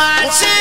watching.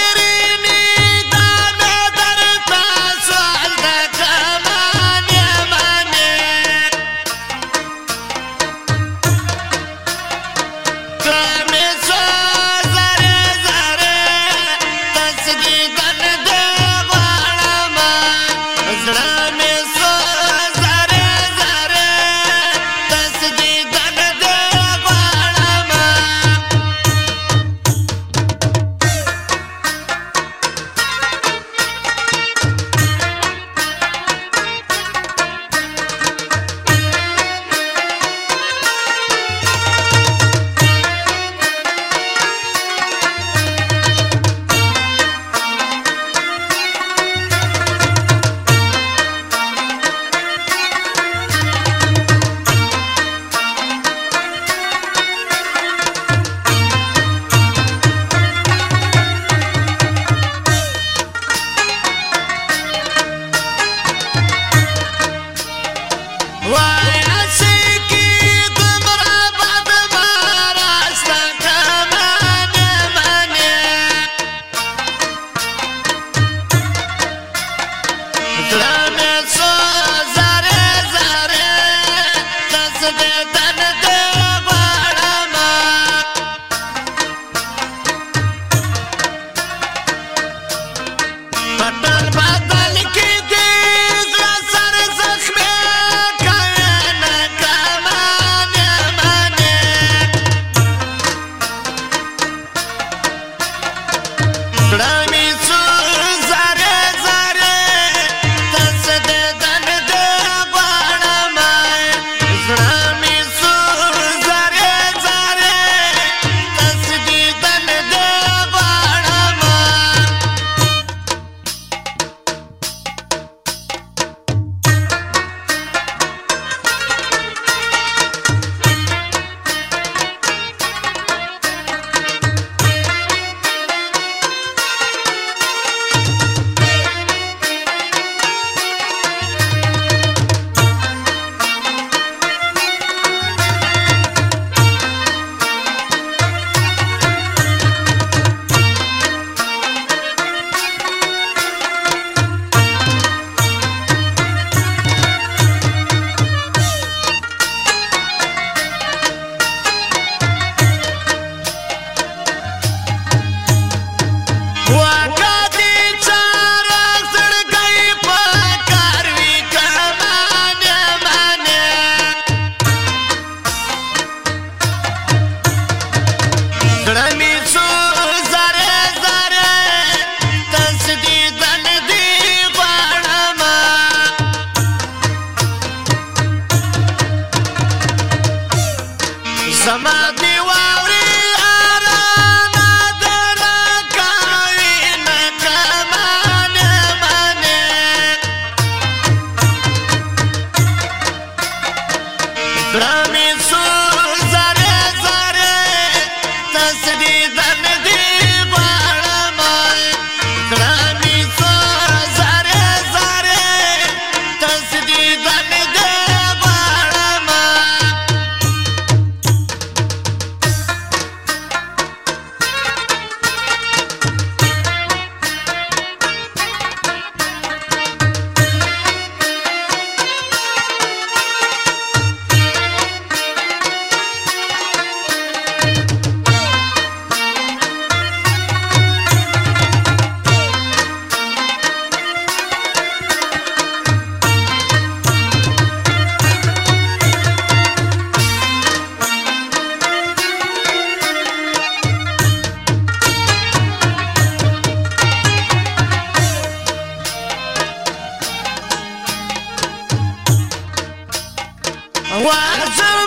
What's up?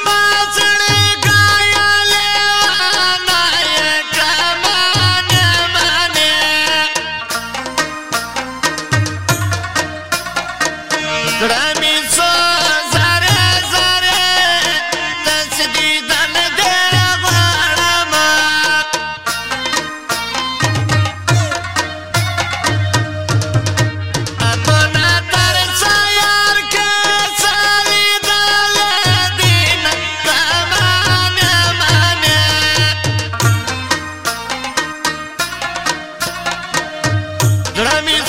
I mean.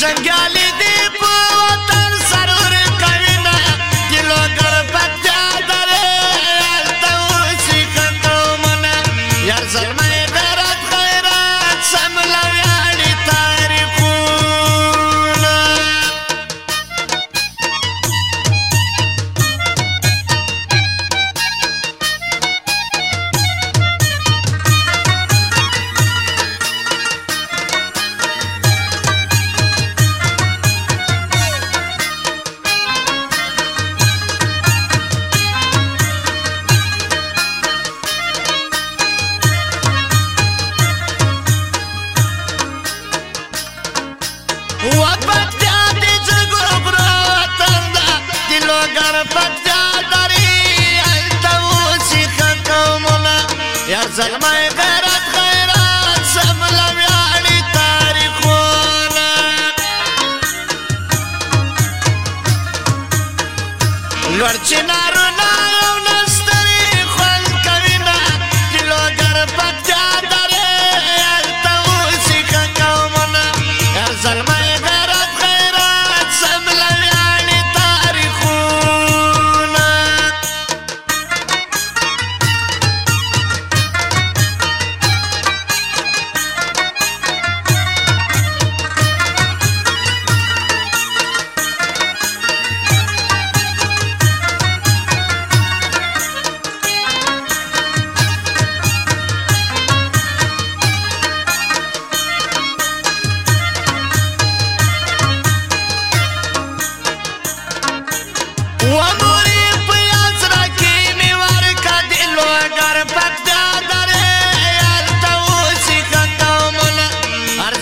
संज्ञाली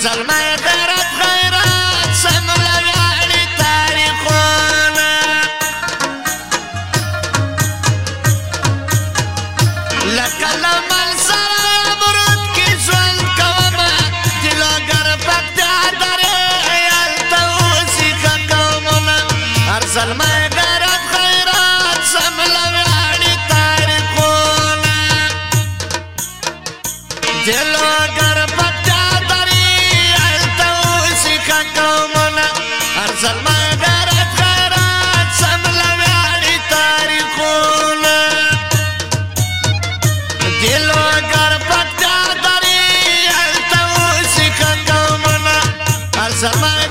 زلمه غیرت غیرت سمره یعنی تاریخونه لکه لمل سره برود کې ژوند کومه د لوګر پکتیا درې هلته اوسېښه قومونه هر زلمه غیرت غیرت سمله یعنی ¡Vamos!